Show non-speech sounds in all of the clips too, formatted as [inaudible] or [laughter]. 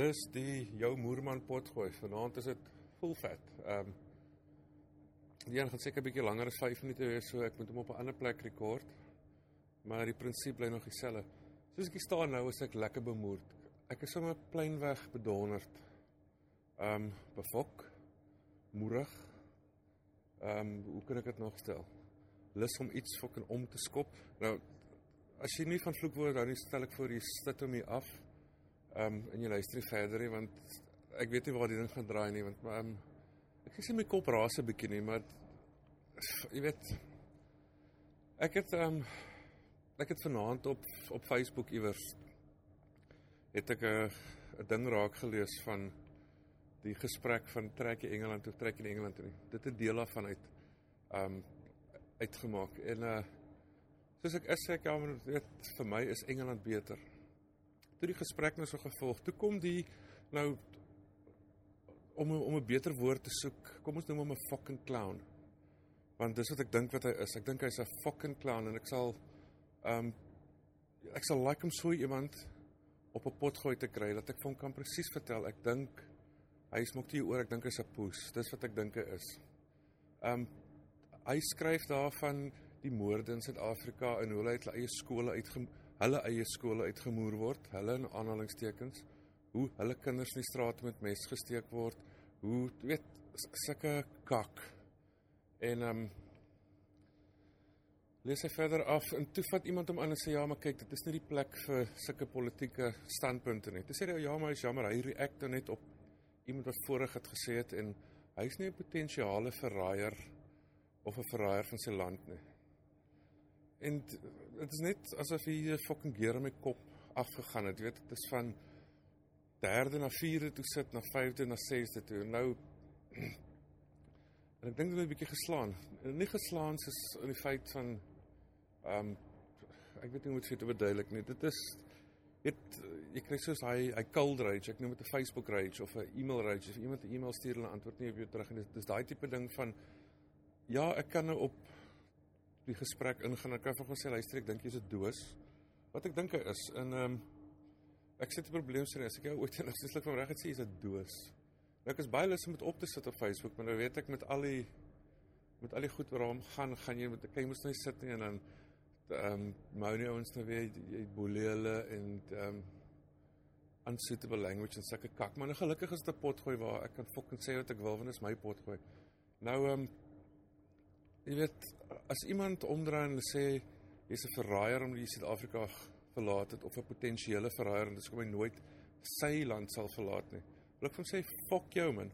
Dis die jou moerman pot gooi. Vanaand is dit full fat. Ehm um, die een gaan seker 'n bietjie langer as 5 minute wees, so ek moet hom op 'n ander plek rekord. Maar die prinsip bly nog dieselfde. Soos ek staan nou, is ek lekker bemoerd. Ek is sommer pleinweg bedonderd. Ehm um, befok, moerig. Ehm um, hoe kan ek dit nog stel? Lus om iets fucking om te skop. Nou as jy nie van vloekwoorde hou nie, stel ek voor jy sit hom hier af. Ehm um, en jy luister verder nie want ek weet nie waar die ding gaan draai nie want ehm um, ek sê my kop raas 'n bietjie nie, maar jy weet ek het ehm um, ek het vanaand op op Facebook iewers het ek 'n 'n ding raak gelees van die gesprek van trek jy Engeland toe trek jy Engeland toe. Dit het deel daarvan uit ehm um, uitgemaak en uh soos ek is ek ja, weet vir my is Engeland beter toe die gesprek nou so gevolg, toe kom die nou om om 'n beter woord te soek, kom ons noem hom 'n fucking clown. Want dis wat ek dink wat hy is. Ek dink hy's 'n fucking clown en ek sal ehm um, ek sal like hom so iemand op 'n pot gooi te kry dat ek hom kan presies vertel. Ek dink hy smok toe oor, ek dink hy's 'n poes. Dis wat ek dink hy is. Ehm um, hy skryf daarvan die moorde in Suid-Afrika en hoe hulle uit hulle eie skole uitgemoor hulle eie skole uitgemoer word, hulle in aanhalingstekens, hoe hulle kinders in die straat met mes gesteek word, hoe weet sulke kak. En ehm um, lees hy verder af en toe vat iemand hom aan en sê ja, maar kyk, dit is nie die plek vir sulke politieke standpunte nie. Toe sê hy ja, maar is jammer, hy react net op iemand wat voorheen het gesê het en hy's nie 'n potensiale verraaier of 'n verraaier van sy land nie. En dit is net asof hy 'n fucking gear in my kop afgegaan het. Jy weet, dit is van derde na vierde toe sit na vyfde na sesde toe. Nou [clears throat] en ek dink dit het 'n bietjie geslaan. Nie geslaan soos in die feit van ehm um, ek weet nie hoe om dit te verduidelik nie. Dit is dit jy kry soos hy hy cold rage. Ek noem dit 'n Facebook rage of 'n email rage. As iemand 'n e-mail stuur en hulle antwoord nie op jou terug en dit is daai tipe ding van ja, ek kan nou op die gesprek ingaan. Ek kan vir hom sê luister, ek dink jy's 'n doos. Wat ek dink hy is in ehm um, ek sit 'n probleem sien as ek jou ooit [laughs] en sieslik van reg het sê jy's 'n doos. Nou ek is baie lus om dit op te sit op Facebook, maar nou weet ek met al die met al die goed wat daarom gaan, gaan jy met kyk mos nou sit nie en dan ehm um, mou nie ons nou weer jy boelele en ehm um, unsuitable language en sulke kak. Maar nou gelukkig is dit 'n pot gooi waar ek kan fucking sê wat ek wil want dit is my pot gooi. Nou ehm um, jy weet as iemand omdraai en sê jy's 'n verraaier omdat jy Suid-Afrika verlaat het of 'n potensiële verraaier en dis kom hy nooit sy land sal verlaat nie. Wil ek vir hom sê fuck jou man.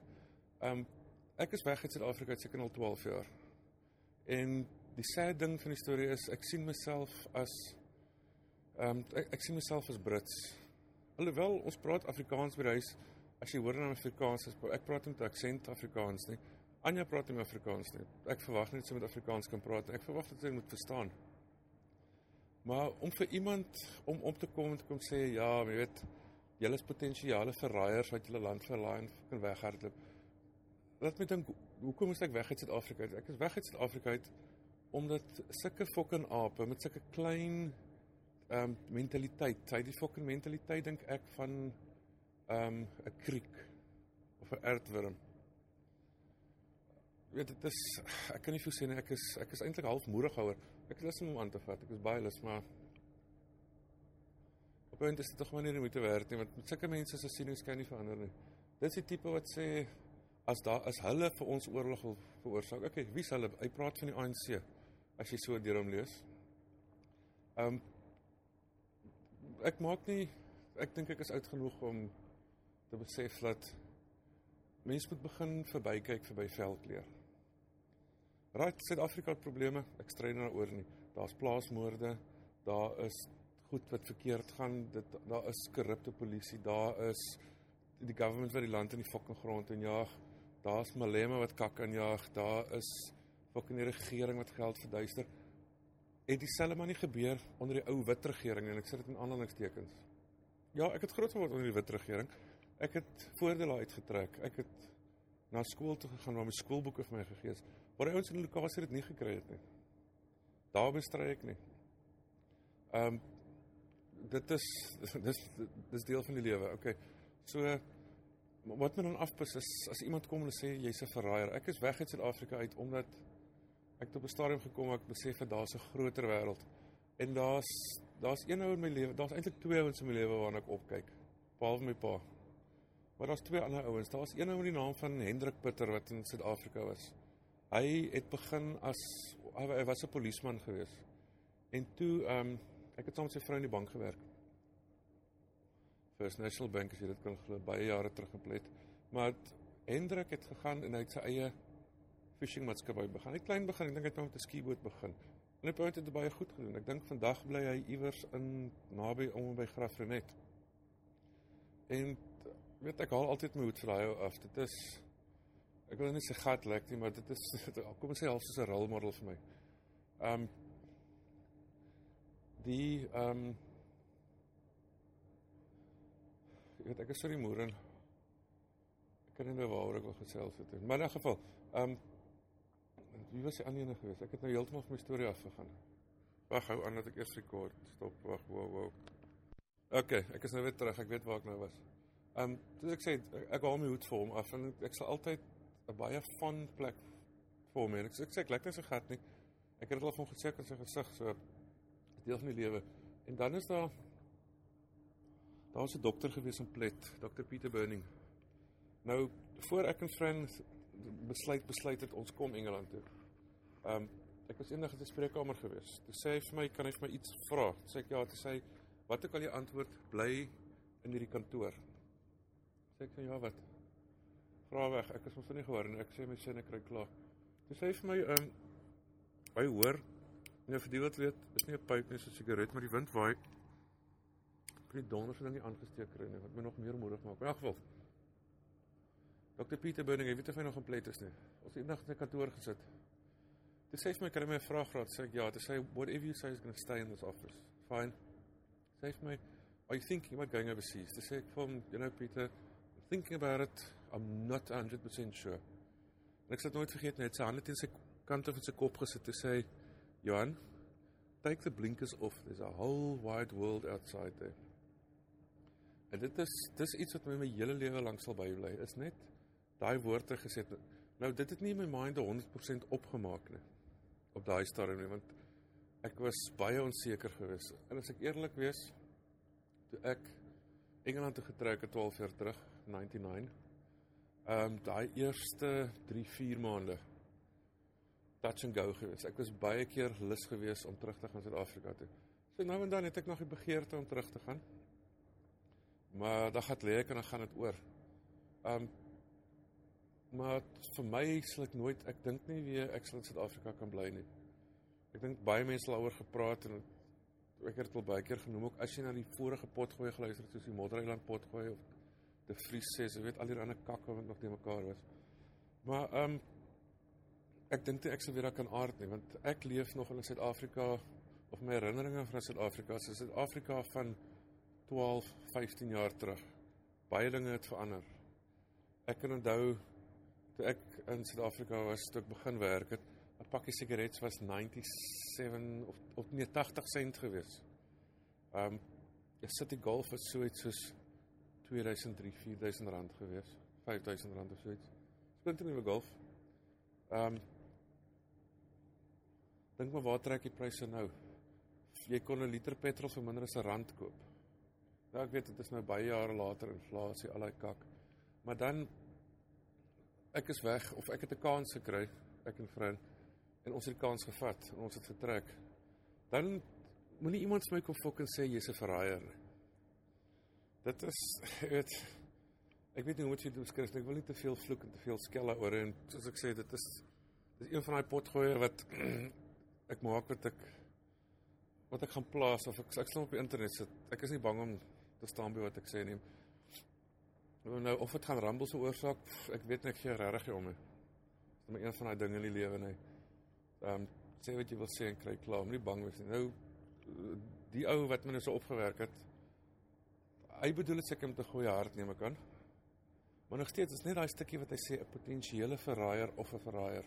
Um ek is weg uit Suid-Afrika seker al 12 jaar. En die sad ding van die storie is ek sien myself as um ek, ek sien myself as Brits. Alhoewel ons praat Afrikaans by die huis, as jy hoor dan Afrikaans, ek praat met 'n aksent Afrikaans nie. Anja praat nie Afrikaans nie. Ek verwag net sy moet Afrikaans kan praat. Ek verwag dat sy moet verstaan. Maar om vir iemand om op te kom en te kom sê ja, jy weet, julle is potensiale verraaiers wat julle land verlaai en kan weghardloop. Laat my dink, hoekom is ek weg uit Suid-Afrika? Ek is weg uit Suid-Afrika uit omdat sulke fucking ape met sulke klein ehm um, mentaliteit, hy die fucking mentaliteit dink ek van ehm um, 'n kriek of 'n aardwurm weet dit is ek kan nie vir sê nie ek is ek is eintlik half moedig oor. Ek is lus om hom aan te vat. Ek is baie lus maar op 'n punt is dit tog maar nie moet werk nie want met sulke mense se sienings kan nie verander nie. Dit is die tipe wat sê as daar as hulle vir ons oorlog wil veroorsaak. Okay, wie sal hulle? Hy praat van die ANC as jy so deur hom lees. Ehm um, ek maak nie ek dink ek is oud genoeg om te besef dat mense moet begin verbykyk verby veldkleur. Right, Suid-Afrika het probleme. Ek strei nie daaroor nie. Daar's plaasmoorde, daar is goed wat verkeerd gaan. Dit daar is korrupte polisie, daar is die government wat die land in die fucking grond en jaag. Daar's malema wat kak aan jaag. Daar is fucking die regering wat geld verduister. Het dieselfde maar nie gebeur onder die ou wit regering en ek sê dit in aanhalingstekens. Ja, ek het groot geword onder die wit regering. Ek het voordele uitgetrek. Ek het na skool toe gegaan waar my skoolboeke vir my gegee is. Maar ouens in die lokasie dit nie gekry het nie. Daar bestry ek nie. Ehm um, dit is [laughs] dis dis deel van die lewe. Okay. So wat my dan afpis is as iemand kom en sê jy's 'n verraaier. Ek is weg uit Suid-Afrika uit omdat ek tot 'n stadium gekom het ek besef dat daar's 'n groter wêreld. En daar's daar's een ou in my lewe, daar's eintlik twee ouens in my lewe waarna ek opkyk. Behalwe my pa. Maar daar's twee ander ouens. Daar's een ou met die naam van Hendrik Pitter wat in Suid-Afrika was. Hy het begin as hy was 'n polisieman gewees. En toe ehm um, ek het met sy vrou in die bank gewerk. First National Bank as jy dit kan glo baie jare terug geplet. Maar Hendrik het gegaan en hy het sy eie fishing maatskappy begin. Hy het klein begin, ek dink hy het met 'n skieboot begin. En hy het dit baie goed gedoen. Ek dink vandag bly hy iewers in naby om by Graafrenet. En weet ek haal altyd my hoed vir daai af. Dit is ek wil net sê gat lek nie, maar dit is [laughs] kom ons sê half soos 'n rolmodel vir my. Ehm um, die ehm um, Ek weet ek is so die moer en ek kan nie nou waaroor ek wil gesels het nie. Maar in 'n geval, ehm um, wie was die ander ene geweest? Ek het nou heeltemal van my storie af gegaan. Wag hou aan dat ek eers rekord. Stop. Wag, wow, wow. OK, ek is nou weer terug. Ek weet waar ek nou was. Ehm um, soos ek sê, ek, ek haal my hoed vir hom af en ek sal altyd 'n baie van plek vir hom hê. Ek sê ek lekker se gat nie. Ek het dit al van gesê in sy gesig so deel van die lewe. En dan is daar Daar's 'n dokter gewees in Plet, Dr Pieter Burning. Nou voor ek en Fran besluit besluit het ons kom Engeland toe. Ehm um, ek was eendag in 'n spreekkamer gewees. Toe sê hy vir my, "Kan hy vir my iets vra?" Sê ek, "Ja." Toe sê hy, "Wat ek al jy antwoord, bly in hierdie kantoor." Sê ek, "Ja, wat?" Vra weg. Ek is mos nie gehoor nie. Ek sê my sin ek kry klaar. Toe sê hy vir my, "Ehm um, hy hoor nou vir die wat weet, is nie 'n pyp nie, so 'n sigaret, maar die wind waai." vir die donders ding nie aangesteek kry nie wat my nog meer moedig maak. In elk geval. Dr Pieter Burning, weet of hy nog in plek is nie. Ons het eendag in sy kantoor gesit. Toe sê hy vir my, "Kan jy my 'n vraag vra?" Sê ek, "Ja." Toe sê hy, "Whatever you say is going to stay in this office." Fine. Sê hy vir my, "Are you thinking about going overseas?" Toe sê ek vir hom, "You know Pieter, thinking about it. I'm not 100% sure." En ek sê nooit vergeet net sy hande teen sy kant of in sy kop gesit te sê, "Johan, take the blinkers off. There's a whole wide world outside there." En dit is dis iets wat my my hele lewe lank sal bybly. Is net daai woorde gesê. Nou dit het nie my mind 100% opgemaak nie op daai stadium nie want ek was baie onseker geweest. En as ek eerlik wees, toe ek Engeland toe getrek het 12 jaar terug, 99. Ehm um, daai eerste 3, 4 maande touch and go geweest. Ek was baie keer lus geweest om terug te gaan Suid-Afrika toe. So nou en dan het ek nog die begeerte om terug te gaan. Maar dan gaan lê ek en dan gaan dit oor. Um maar vir my sal ek nooit ek dink nie weer ek sal in Suid-Afrika kan bly nie. Ek dink baie mense daaroor gepraat en ek het dit al baie keer genoem ook as jy na die vorige potgooi geluister het soos die Moddereiland potgooi of die Vries sê, jy weet al die ander kakke wat nog te mekaar was. Maar um ek dink ek sal weer daar kan aard nie want ek leef nog in Suid-Afrika of my herinneringe van Suid-Afrika is Suid-Afrika van 12, 15 jaar terug. Baie dinge het verander. Ek kan onthou toe ek in Suid-Afrika was, toe ek begin werk het, 'n pakkie sigarette was 97 of of nee 80 sent gewees. Um 'n City Golf was so iets soos 2003, 4000 rand gewees, 5000 rand of so iets. Splinte nuwe Golf. Um Dink maar waar trek die pryse nou? Jy kon 'n liter petrol vir minder as 'n rand koop. Ja, ek weet dit is nou baie jare later inflasie al daai kak. Maar dan ek is weg of ek het 'n kans gekry, ek en vriend en ons het die kans gevat en ons het vertrek. Dan moenie iemand vir my kom en sê jy's 'n verraaier nie. Dit is [laughs] weet ek weet nie hoe om dit te beskryf nie. Ek wil nie te veel vloek en te veel skel oor en soos ek sê dit is dis een van daai potgoeie wat [clears throat] ek maak wat ek wat ek gaan plaas of ek ek sal op die internet sit. Ek is nie bang om te staan by wat ek sê nie. Nou of dit gaan rumble se oorsaak, ek weet net gee regtig om nie. Dis maar een van daai dinge in die lewe nie. Ehm um, sê wat jy wil sê en kry klaar, moenie bang wees nie. Nou die ou wat my nou so opgewerk het, hy bedoel dit seker met 'n goeie hart neem ek aan. Maar nog steeds is net daai stukkie wat hy sê 'n potensiële verraaier of 'n verraaier.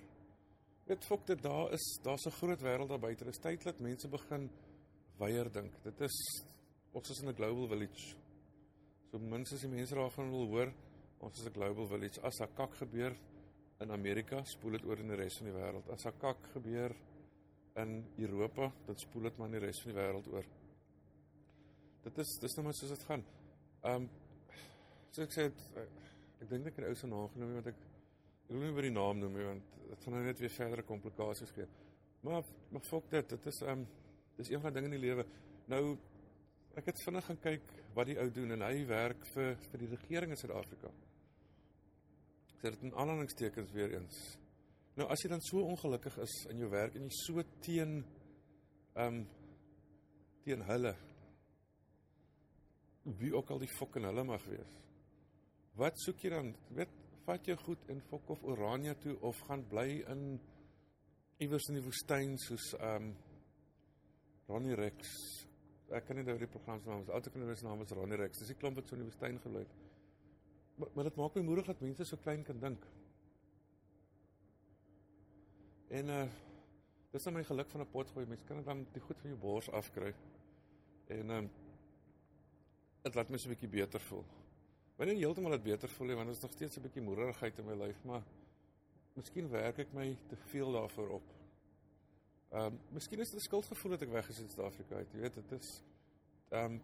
Weet fok dit daar is daar's 'n groot wêreld daar buite. Dit is tyd dat mense begin weier dink. Dit is ons is in 'n global village. So minstens die mense daarvan wil hoor ons is 'n global village. As daar kak gebeur in Amerika, spoel dit oor in die res van die wêreld. As daar kak gebeur in Europa, dan spoel dit maar in die res van die wêreld oor. Dit is dis nou maar soos dit gaan. Um so ek sê het, ek dink ek het ou se naam genoem want ek ek wil nie by die naam noem nie want dit gaan nou net weer verdere komplikasies gee. Maar maar fok dit, dit is um dis een van die dinge in die lewe. Nou ek het vinnig gaan kyk wat die ou doen en hy werk vir vir die regering in Suid-Afrika. Ek dit in aanhalingstekens weer eens. Nou as jy dan so ongelukkig is in jou werk en jy so teen ehm um, teen hulle wie ook al die fucking hulle mag wees. Wat soek jy dan? Weet, vat jou goed en fok of Orania toe of gaan bly in iewers in die woestyn soos ehm um, Ronnie Rex. Ek kan nie nou die program se naam is. Altyd kan hulle se naam is Ronnie Rex. Dis die klomp wat so in die woestyn gebly het. Maar, maar dit maak my moedig dat mense so klein kan dink. En uh dis net my geluk van 'n pot gooi. Mense kan dan die goed van jou bors afkry. En ehm um, dit laat my so 'n bietjie beter voel. Wanneer nie heeltemal dit beter voel want dit is nog steeds 'n bietjie moederigheid in my lyf, maar miskien werk ek my te veel daarvoor op. Ehm um, miskien is dit 'n skuldgevoel dat ek weg is uit Suid-Afrika uit. Jy weet, dit is ehm um,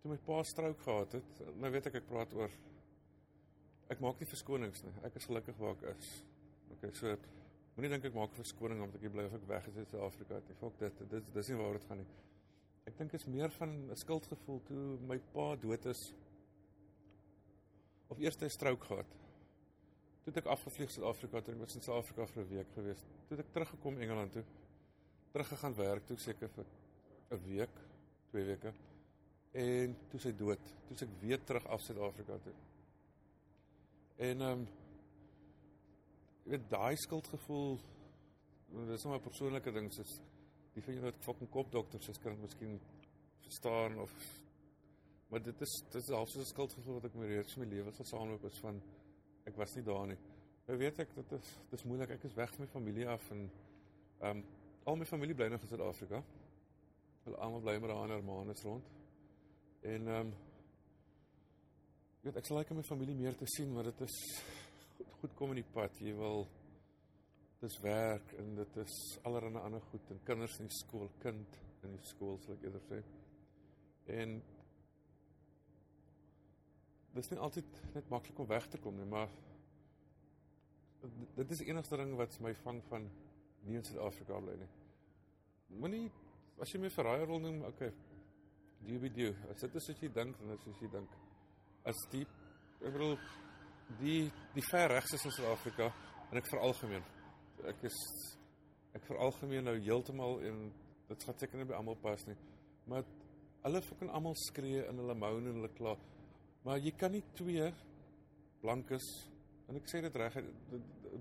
toe my pa strook gehad het. Nou weet ek ek praat oor ek maak nie verskonings nie. Ek is gelukkig waar ek is. Okay, so moenie dink ek maak verskoning omdat ek bly of ek weg is uit Suid-Afrika uit. Fok dit, dit dis nie waar dit gaan nie. Ek dink dit is meer van 'n skuldgevoel toe my pa dood is. Of eers hy strook gehad. Toe ek afgevlieg Suid-Afrika toe, ek was in Suid-Afrika vir 'n week gewees. Toe ek teruggekom Engeland toe. Teruggegaan werk toe seker vir 'n week, twee weke. En toe sy dood, toe ek weer terug af Suid-Afrika toe. En ehm um, jy weet daai skuldgevoel dis nou 'n persoonlike ding soos die van julle wat fucking kopdokters is kan miskien verstaan of maar dit is dit is half so 'n skuldgevoel wat ek my reeds my lewe sal saamloop is van ek was nie daar nie. Nou weet ek dit is dis moeilik ek is weg van my familie af en ehm um, al my familie bly nog in Suid-Afrika. Hulle almal bly met daai ander maandes rond. En ehm um, weet ek sal like my familie meer te sien maar dit is goed, goed kom in die pad. Jy wil dis werk en dit is allerlei ander goed en kinders in die skool, kind in die skool sal ek eerder sê. En dis nie altyd net maklik om weg te kom nie, maar dit is die enigste ding wat my vang van nie in Suid-Afrika bly nie. Moenie as jy my verraaier wil noem, okay. Do be do. As dit is wat jy dink, dit wat jy dink. As die ek bedoel die die ver regs is in Suid-Afrika en ek veralgemeen. Ek is ek veralgemeen nou heeltemal en dit gaan seker nie by almal pas nie. Maar hulle fucking almal skree in hulle moan en hulle kla. Maar jy kan nie twee blankes en ek sê dit reg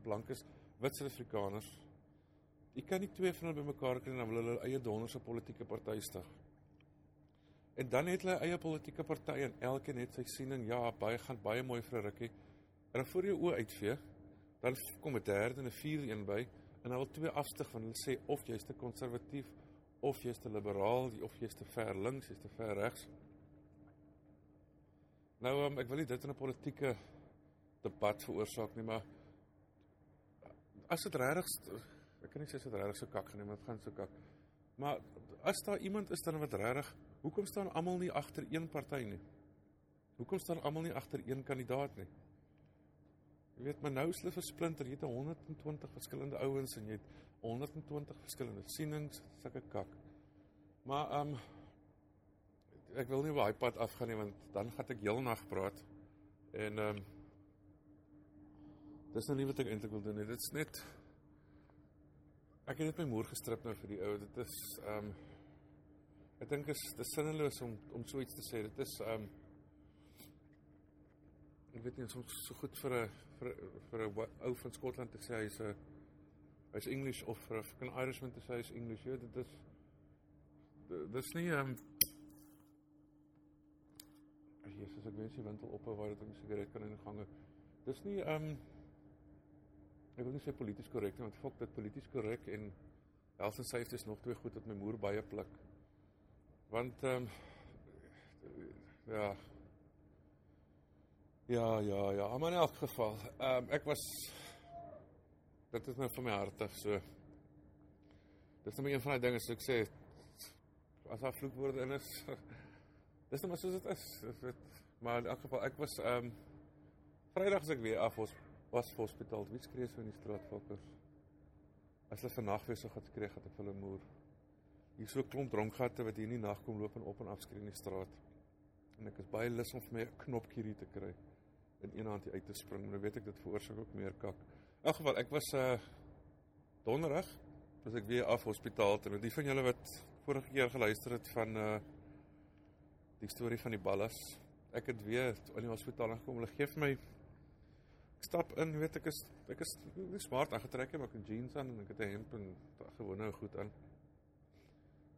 blankes wit Suid-Afrikaners. Jy kan nie twee van hulle bymekaar kry en dan wil hulle eie donderse politieke party stig. En dan het hulle eie politieke party en elkeen het sy siening. Ja, baie gaan baie mooi vir 'n rukkie. En dan voor jou oë uitvee, dan kom 'n derde en 'n vierde een by en wil twee afstig van hulle sê of jy's te konservatief of jy's te liberaal of jy's te ver links, jy's te ver regs. Nou um, ek wil nie dit in 'n politieke debat veroorsaak nie, maar as dit regtig ek kan nie sê dit regtig so kak geneem, dit gaan so kak. Maar as daar iemand is dan wat regtig, hoekom staan almal nie agter een party nie? Hoekom staan almal nie agter een kandidaat nie? Jy weet, maar nou is hulle versplinter. Jy het 120 verskillende ouens en jy het 120 verskillende sienings, sulke kak. Maar ehm um, ek wil nie daai pad afgaan nie want dan gaan ek heel nag praat. En ehm um, Dis nou nie wat ek eintlik wil doen nie. Dit is net ek het net my moer gestrip nou vir die ou. Dit is ehm um, ek dink is dis sinneloos om om so iets te sê. Dit is um, ek weet nie soms so goed vir 'n vir vir 'n ou van Skotland te sê hy's 'n hy's English of vir 'n Irishman te sê hy's English. Ja, dit is dis nie um, Jesus, ek wens jy wintel op waar dit 'n sigaret kan in gange. Dis nie um, ek wil nie sê polities korrek want fok dit polities korrek en health and safety is nog twee goed wat my moer baie pluk. Want ehm um, ja, Ja, ja, ja, maar in elk geval, ehm um, ek was dit is nou vir my hartig so. Dis net nou een van die dinge wat ek sê as daar vloekwoorde in is. [laughs] dis net maar soos dit is. Dit. Maar in elk geval ek was ehm um, Vrydag as ek weer af was was hospitaal. Wie skree so in die straat fokkers? As hulle vannag weer so gaan skree gaan ek hulle moer. Hier so klomp dronkgatte wat hier in die nag kom loop en op en af skree in die straat. En ek is baie lus om vir my 'n knopkie hier te kry in een hand uit te spring. Nou weet ek dit veroorsaak ook meer kak. In elk geval, ek was uh donderdag was ek weer af hospitaal toe. Die van julle wat vorige keer geluister het van uh die storie van die ballas. Ek het weer in die hospitaal gekom. Hulle gee vir my ek stap in, weet ek is ek is nie smart aangetrek nie, maar ek het jeans aan en ek het 'n hemp en gewone goed aan.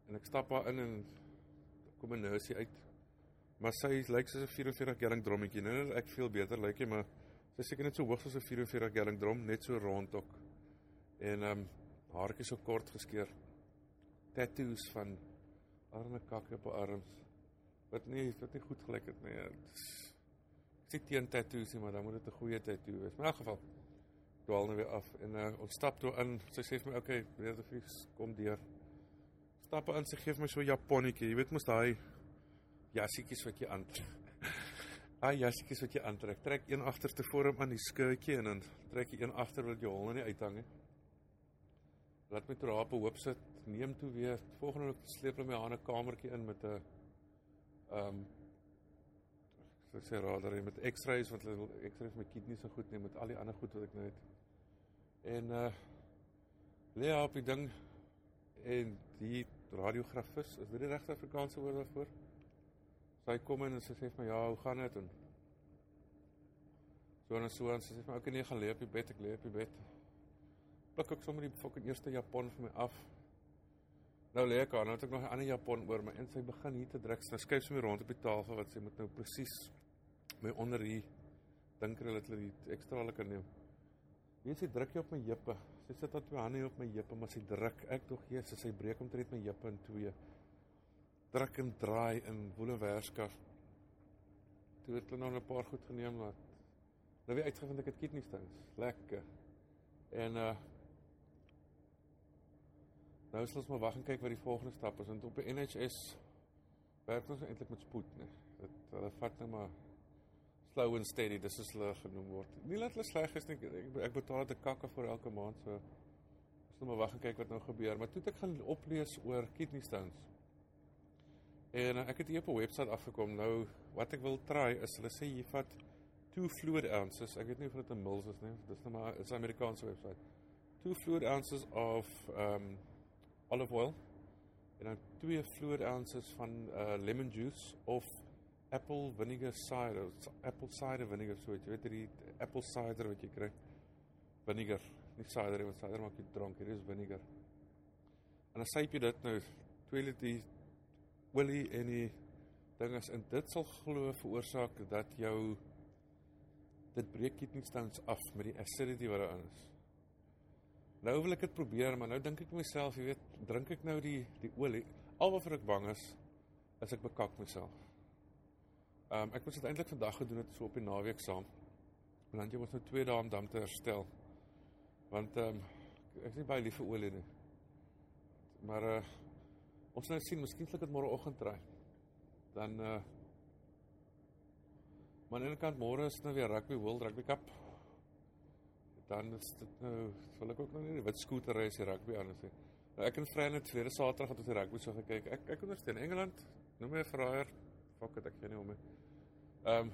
En ek stap daar in en kom 'n nursie uit Maar sy lyk soos 'n 44 gallon drommetjie. Nou ek veel beter lyk hy, maar sy seker net so hoog soos 'n 44 gallon drom, net so rond ook. En ehm um, haartjies so kort geskeer. Tattoos van arme kakke op haar arms. Wat nie wat nie goed gelyk het nie. Ek sê teen tattoos nie, maar dan moet dit 'n goeie tattoo wees. Maar in elk geval dwaal nou weer af en uh, ons stap toe in. Sy sê vir my, "Oké, okay, meneer De Vries, kom deur." Stap in, sy gee my so japonnetjie. Jy weet mos daai jassietjies wat jy aantrek. [laughs] Ah jassietjies wat jy aantrek. Trek een agterste vorm aan die skirtjie en dan trek jy een agter wat jy hol en nie uithang nie. Laat my toe op hoop sit. Neem toe weer volgende week sleep hulle my aan 'n kamertjie in met 'n ehm um, ek sê rader met X-rays want hulle X-rays my kidneys so goed nie met al die ander goed wat ek nou het. En uh lê op die ding en die radiografis, is dit die regte Afrikaanse woord daarvoor? sy kom in en sy sê vir my ja, hoe gaan dit en so en so en sy sê vir my ook nee, gaan lê op die bed, ek lê op die bed. Pluk ek sommer die fucking eerste japon vir my af. Nou lê ek aan, nou het ek nog 'n ander japon oor my en sy begin hier te druk. Sy skuif sommer rond op die tafel wat sy moet nou presies my onder hier dink hulle dat hulle die ekstra hulle kan neem. Wie sê druk jy op my heupe? Sy sit daar twee hande op my heupe, maar sy druk. Ek tog gee sy breek omtrent my heupe in twee druk en draai in Woelenwerskaf. Toe het hulle nog 'n paar goed geneem wat nou weer uitgevind ek het kidney stones. Lekker. En uh Nou is ons maar wag en kyk wat die volgende stap is want op die NHS werk ons eintlik met spoed, nee. Dit hulle vat nou maar slow and steady, dis is hulle genoem word. Nie laat hulle sleg is nie. Ek, ek betaal dit kakke vir elke maand so. Ons moet maar wag en kyk wat nou gebeur, maar toe ek gaan oplees oor kidney stones. En ek het hier op 'n webwerf afgekom. Nou wat ek wil try is hulle sê jy vat 2 fluid ounces. Ek weet nie of dit 'n mils is nie. Dis nou maar 'n Amerikaanse webwerf. 2 fluid ounces of um olive oil en dan 2 fluid ounces van uh lemon juice of apple vinegar cider. Apple cider vinegar so jy weet die apple cider wat jy kry. Vinegar, nie cider nie, want cider maak jy dronk. Hier is vinegar. En dan syp jy dit nou 2 liter olie en die ding is en dit sal glo veroorsaak dat jou dit breek kidney stones af met die acidity wat daarin is. Nou wil ek dit probeer, maar nou dink ek myself, jy weet, drink ek nou die die olie alwaar ek bang is as ek bekak myself. Ehm um, ek moes dit eintlik vandag gedoen het so op die naweek saam. Want jy moet nou 2 dae om dan te herstel. Want ehm um, ek is nie baie lief vir olie nie. Maar uh Ons nou sien, miskien sal ek dit môreoggend try. Dan uh Maar aan die kant môre is nou weer rugby World Rugby Cup. Dan is dit nou, sal ek ook nou nie wit skooter die rugby aan sê. Nou ek en vriende het tweede Saterdag het ons die rugby so gekyk. Ek ek ondersteun Engeland. Noem my 'n verraaier. Fuck it, ek ken nie hom nie. Ehm um,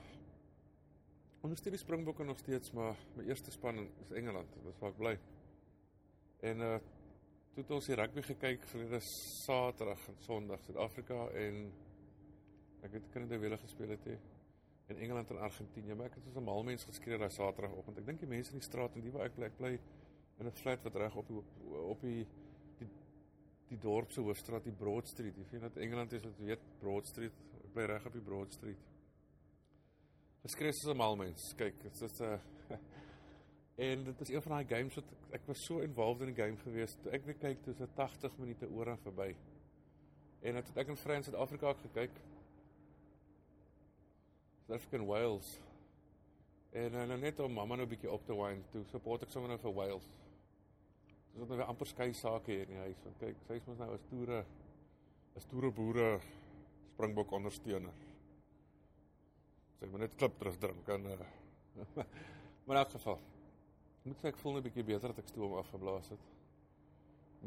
Ondersteun die Springbokke nog steeds, maar my eerste span is Engeland. Dis waar ek bly. En uh toe het ons die rugby gekyk verlede Saterdag en Sondag Suid-Afrika en ek kan dit weer gespeel het in Engeland en Argentinië maar ek het soos 'n mal mens geskree daai Saterdagoggend ek dink die mense in die straat en die waar ek bly ek bly in 'n flat wat reg op die op die die, die dorp se hoofstraat die Broad Street jy weet dat Engeland is wat weet Broad Street ek bly reg op die Broad Street geskree soos 'n mal mens kyk dit is 'n uh, [laughs] En dit is een van daai games wat ek, ek was so involved in die game gewees. Toe ek weer kyk, dis 'n 80 minute oor en verby. En het ek in Frans Suid-Afrika gekyk. South African Wales. En uh, net om mamma nou 'n bietjie op te wind, toe support ek sommer nou vir Wales. Dis wat nou amper skei sake hier in die huis. Want kyk, sy is mos nou 'n stoere 'n stoere boere Springbok ondersteuner. Sy moet net klip terugdrink en uh, maar in elk geval moet sê ek voel net 'n bietjie beter dat ek stoom afgeblaas het.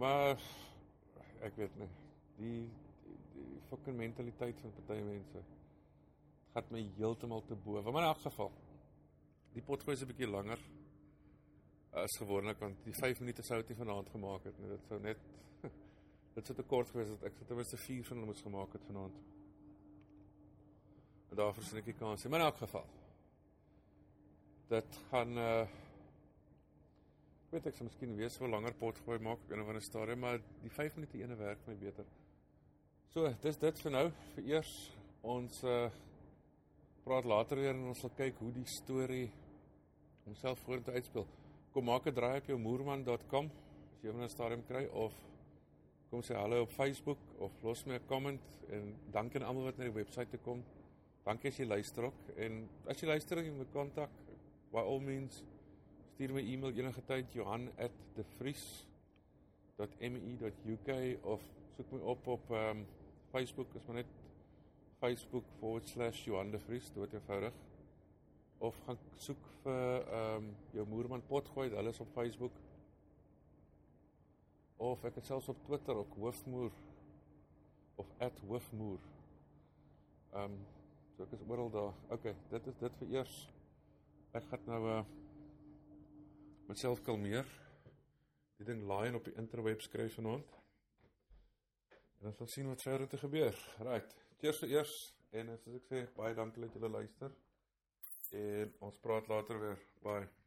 Maar ek weet nie die die, die fucking mentaliteit van party mense gaan my heeltemal te bowe. Maar in elk geval die potgoed is 'n bietjie langer as gewoonlik want die 5 minute sou dit vanaand gemaak het. Dit sou net dit sou te kort gewees het. Ek sou ten minste 4 van hulle moes gemaak het vanaand. En daarvoor sien ek die kans. Maar in elk geval dit gaan uh weet ek sou miskien weer so langer potgoed maak in 'n ander stadium, maar die 5 minute ene werk my beter. So, dis dit vir nou. Vir eers ons uh praat later weer en ons sal kyk hoe die storie homself vorentoe uitspeel. Kom maak 'n draai op jou moerman.com as jy 'n stadium kry of kom sê hallo op Facebook of los my 'n comment en dankie aan almal wat na die webwerf toe kom. Dankie as jy luister ook en as jy luister en jy moet kontak by all means stuur my e-mail enige tyd Johan@thevries.me.uk of soek my op op um, Facebook is maar net facebook.com/Johan de Vries dood eenvoudig of gaan soek vir ehm um, jou moerman potgooi, hulle is op Facebook. Of ek het selfs op Twitter ook hoofmoer of @hoofmoer. Ehm um, so ek is oral daar. OK, dit is dit vir eers. Ek gaan nou uh myself kalmeer. Die ding laai op die interweb skryf vanaand. En ons sal sien wat verder te gebeur. Right. Cheers vir eers en soos ek sê, baie dankie dat julle luister. En ons praat later weer. Bye.